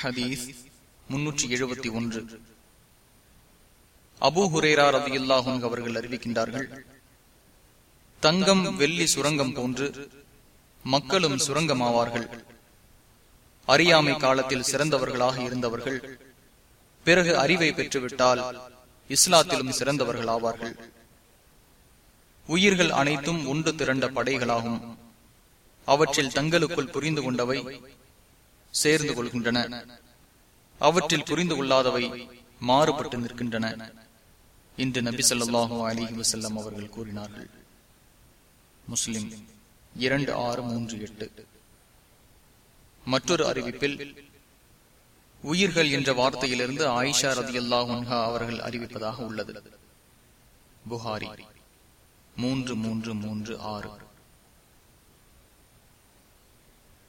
ஹதீஸ் முன்னூற்றி எழுபத்தி ஒன்று. அபு ஹுரேரா ரதியுல்லாஹும் அவர்கள் அறிவிக்கின்றார்கள் தங்கம் வெள்ளி சுரங்கம் போன்று மக்களும் சுரங்கமாவார்கள். அறியாமை காலத்தில் சிறந்தவர்களாக இருந்தவர்கள் பிறகு அறிவை பெற்றுவிட்டால் இஸ்லாத்திலும் சிறந்தவர்கள் ஆவார்கள் உயிர்கள் அனைத்தும் ஒன்று திரண்ட படைகளாகும். அவற்றில் தங்களுக்குள் புரிந்து கொண்டவை சேர்ந்து கொள்கின்றன. அவற்றில் புரிந்து கொள்ளாதவை மாறுபட்டு நிற்கின்றன. இன்று நபி சொல்லாஹு அலிஹி வசல்லம் அவர்கள் கூறினார்கள். முஸ்லிம் இரண்டு ஆறு மூன்று எட்டு. மற்றொரு அறிவிப்பில் உயிர்கள் என்ற வார்த்தையிலிருந்து ஆயிஷா ரதி அல்லாஹா அவர்கள் அறிவிப்பதாக உள்ளது. புகாரி மூன்று மூன்று மூன்று ஆறு.